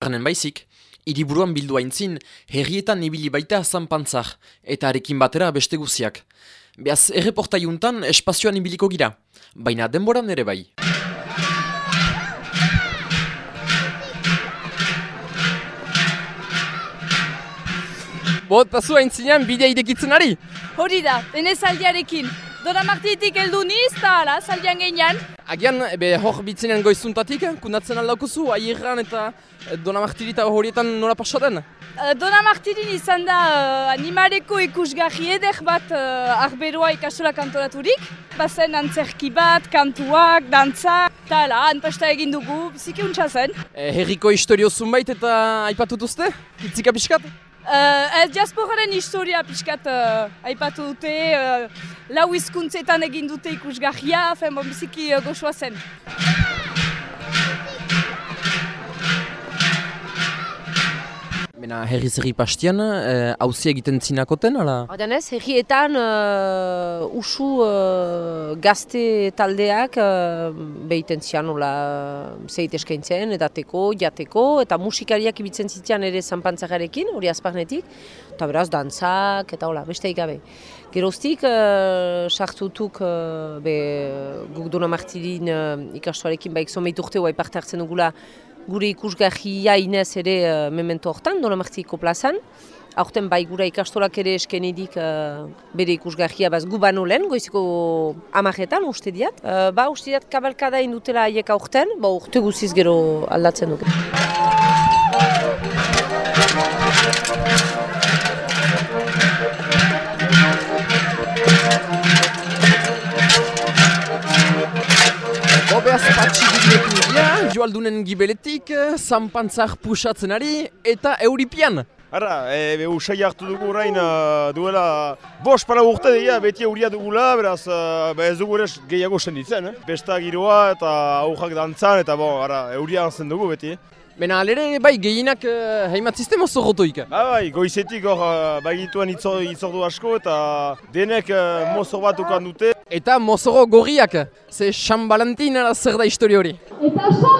Arnen baizik, hiriburuan bildu aintzin, herrietan ibili baita zanpantzak, eta arekin batera beste guziak. Beaz, erreportaiuntan espazioan ibiliko gira, baina denboran ere bai. Bot, pasu aintzinean bidea idekitzen ari? Hori da, denez aldiarekin. Dona martitik heldu niz, eta ala, zaldian genian. Agian, ebe hor bitzinen goizuntatik, kundatzen aldaukuzu, aierran eta eh, Dona Martirita horietan nola pasaden? Uh, Dona martirin izan da uh, animaleko ikusgarri eder bat uh, arberoa ikastola kantoraturik. Bazen antzerki bat, kantuak, dantzak, eta ala, anpasta egin dugu, untsa zen. E, herriko historio zunbait eta aipatutuzte? Itzika pixkat? Uh, ez diasporaren historia pixkat uh, aipatu dute, uh, lau izkuntzetan egin dute ikusgarria, fen bon biziki uh, goxoa zen. Bena herri zerri pastian, hauzi egiten zinakoten, ala? Ordanez, herrietan uh, usu uh, gazte taldeak uh, behiten zian nola zeit eskaintzen, edateko, jateko, eta musikariak ibitzen zitzean ere zanpantzakarekin, hori azparnetik, eta beraz, dantzak, eta hola, beste gabe. Geroztik, uh, sartutuk, uh, be, guk Dona Martirin uh, ikastuarekin, baik zomeit urte guai parte hartzen dugula, gure ikusgarria inez ere uh, memento hortan, Donomartiko plazan. Aurten bai gura ikastolak ere eskenidik uh, bere ikusgarria baz gu bano lehen, goiziko amaretan uste diat. Uh, ba uste diat kabalkada indutela haiek aurten, ba urte guziz gero aldatzen duk. Joaldunen gibeletik, zanpantzak pusatzen ari, eta euripian. Ara, e, usai hartu dugu orain uh, duela bost para urte dira, beti euria dugula, beraz uh, be ez dugu ere gehiago senditzen, eh? Besta giroa eta aujak dantzan eta bo, ara, euria zen dugu beti. Bena alere, bai, gehienak uh, heimat sistema zorrotoik. Ba, bai, goizetik hor uh, bagituen itzor, itzordu asko eta denek uh, mozo bat ukan dute. Eta mozoro gorriak, ze San Valentin zer da histori hori. Eta San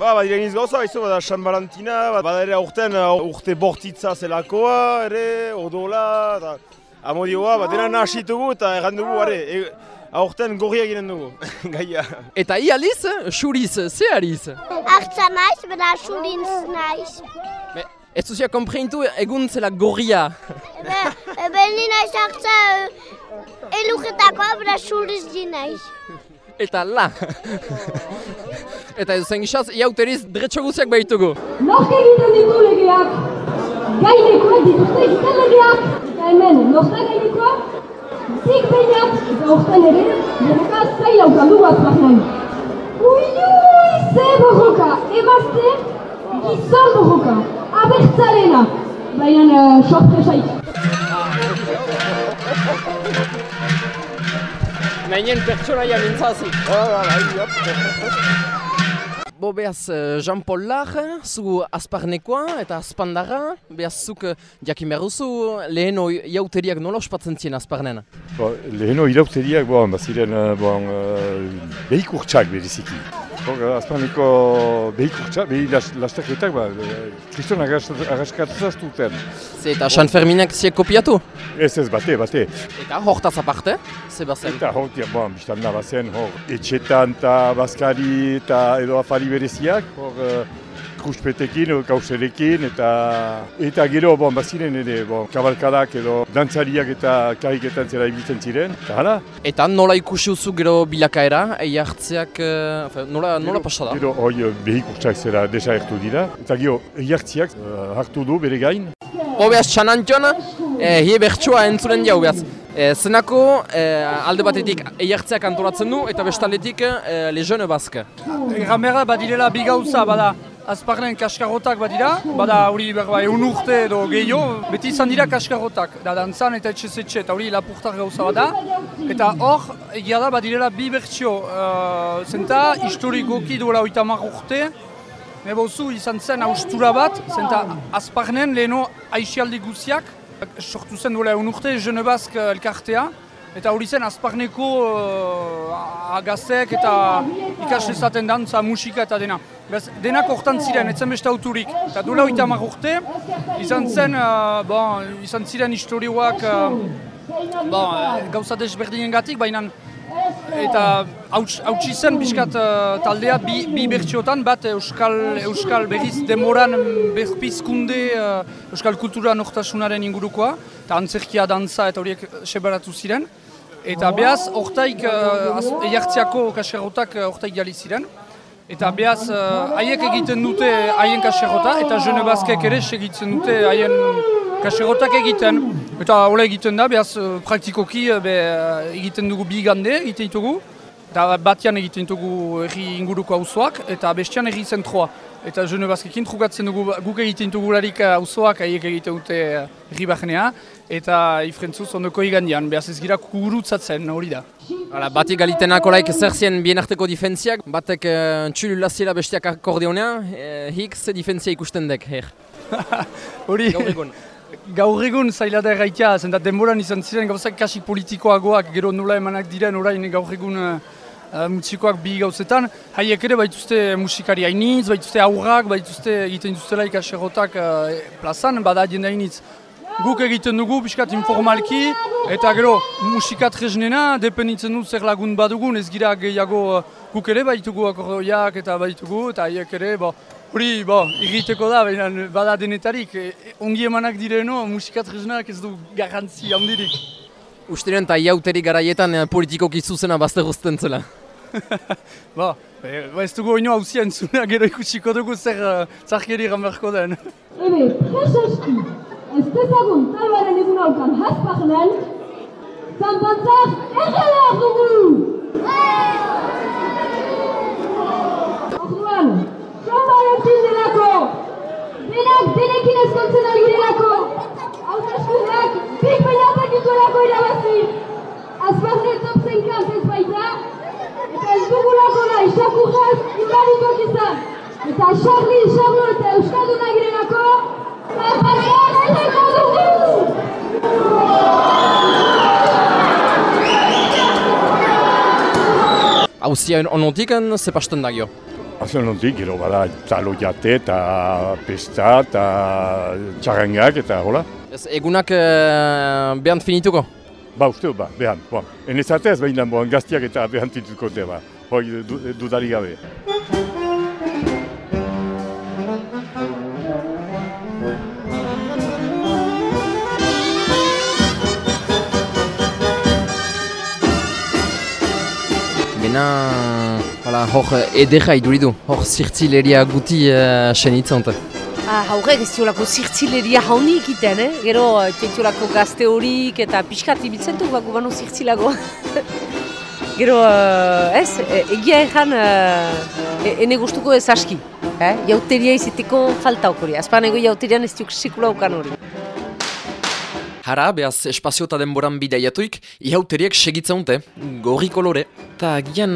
Ba, badira iniz gauza, baizu, bada San Valentina, ba, bada ere aurten uh, urte bortitza zelakoa, ere, odola, eta amodioa, ba, dena nahasitugu eta erran dugu, are, e, aurten gorria ginen dugu, gaia. Eta i aliz, xuriz, ze aliz? Artza naiz, bera surintz naiz. Be, ez duzia kompreintu egun zela gorria. Ebe ni naiz artza elugetakoa, bera suriz di naiz. Eta la. Eta ez zen gizaz, iauteriz dretxo guziak behitugu. Nork egiten ditu legeak? Gainekoak dituzte egiten legeak. Eta hemen, nork da gainekoa? Zik behinat, eta horten ere, borroka zaila ukaldu bat nahi. Ui, ui, ze borroka, emazte, gizon borroka, abertzalena. Baina, uh, sorpresaik. Nainen pertsonaia mintzazi. Bo behaz Jean Paul Lar, zu azparnekoa eta azpandarra, behaz zuk jakin behar duzu leheno jauteriak nola ospatzen zien azparnen? Bo, leheno irauteriak, bon, baziren, bon, uh, behikurtsak beriziki. Bo, azpaneko behikurtsak, behi las, lastaketak, ba, kriston agaskatzaztuten. Ze eta San Ferminak ziek kopiatu? Ez ez, bate, bate. Eta hortaz aparte, ze bazen? Eta hor, ja, bon, biztan da bazen, hor, etxetan eta bazkari eta edo afari bereziak, hor, uh, kruspetekin, kauserekin, eta eta gero, bon, baziren ere, bon, kabalkadak edo dantzariak eta kariketan zera ibiltzen ziren, eta hala. Eta nola ikusi duzu gero bilakaera, ei hartzeak, uh, nola, nola pasada? Gero, hoi, behikurtsak zera desagertu dira, eta gero, eiartziak uh, hartu du bere gain. Bo behaz San Antion, E, hie bertsoa entzulen jau behaz. E, zenako e, alde batetik eiartzeak antolatzen du eta bestaletik e, Le Jeune Basque. Egan behar da, badirela bi gauza, bada azparnen kaskarrotak badira, bada hori berba egun urte edo gehiago, beti izan dira kaskarrotak, da dantzan eta etxe eta hori lapurtar gauza bada. Eta hor, egia da, badirela bi bertsio, uh, zenta historikoki duela oita urte, Nebozu izan zen austura bat, zenta azparnen leheno aixialdi guziak, sortu zen duela egun urte Jeune Basque elkartea, eta hori zen azparneko uh, agazek eta ikaslezaten dantza, musika eta dena. Bez, denak hortan ziren, etzen beste auturik. Eta duela oita mar urte, izan zen, uh, bon, izan ziren historioak uh, bon, gauza desberdinen gatik, baina eta hautsi zen pixkat uh, taldea bi, bi bertxotan bat euskal, euskal berriz demoran berpizkunde uh, euskal kultura nortasunaren ingurukoa eta antzerkia dantza eta horiek sebaratu ziren. Eta behaz hortaik uh, ejartziako kaskerrotak hortaik jali ziren. Eta behaz haiek egiten dute haien kaskerrota eta jene bazkek ere segitzen dute haien kaserotak egiten. Eta hola egiten da, behaz eh, praktikoki eh, be, eh, egiten dugu bi gande egiten ditugu. Eta batian egiten dugu erri inguruko hauzoak eta bestian erri zentroa. Eta jene bazkekin trugatzen dugu guk egiten dugu larik hauzoak haiek egiten dute erri bajenea. Eta ifrentzuz ondoko igandian, behaz ez gira kugurutzatzen hori da. Hala, batik galitenak olaik zer zien bien arteko difentziak, batek uh, txulu laziela bestiak akordionea, eh, hik ze difentzia ikusten dek, her. Hori, gaur egun zaila da erraitea, zen denboran izan ziren gauzak kasi politikoagoak, gero nola emanak diren orain gaur egun uh, mutzikoak bi gauzetan, haiek ere baituzte musikari hainitz, baituzte aurrak, baituzte egiten duztela ikaserrotak uh, plazan, bada jende hainitz. Guk egiten dugu, piskat informalki, eta gero musikat reznena, dependitzen du zer lagun badugun, ez gira gehiago uh, guk ere baitugu akordoiak eta baitugu, eta haiek ere, bo, Hori, bo, irriteko da, baina bada denetarik, e, ongi emanak direno, musikatriznak ez du garrantzi handirik. Usteren eta iauterik garaietan eh, politikoki zuzena bazte guztien zela. ba, e, ba ez dugu oino hauzia entzuna, gero ikusiko dugu zer uh, zarkeri gamberko den. Ebe, preseski, ez dezagun talbaren egun haukan hasparnen, zanpantzak errelar dugu! Orduan, Valentin delako, denak denekin ezkontzen ari delako, hauteskundeak bik irabazi, azbarne top zenkant ez baita, eta ez dugulako nahi, xakurraz inbarituak izan, eta Charlie, Charlo eta Euskalduna girelako, zarparean eleko dugu! Hauzia onotik, zepasten da gio. Azken hondik, gero bada talo jate eta pesta eta txarrangak eta hola. Ez egunak e, behant finituko? Ba, uste, ba, behan. Ba. Enezatez, behin dan, gaztiak eta behan finituko ba. Hoi, dudari gabe. Bena, hala, hor edera iduridu, hor zirtzileria guti uh, senitzen Ah, haurek ez diolako zirtzileria hauni egiten, eh? Gero, tentiolako gazte horik eta pixkat ibiltzen du, bago bano zirtzilago. Gero, uh, ez, egia ezan, uh, ene gustuko ez aski. Eh? Jauteria iziteko falta okori. Azpan ego jauterian ez diok sekula okan hori. Hara, behaz espazio eta denboran bidaiatuik, ihauteriek segitzen dute, gorri kolore, eta gian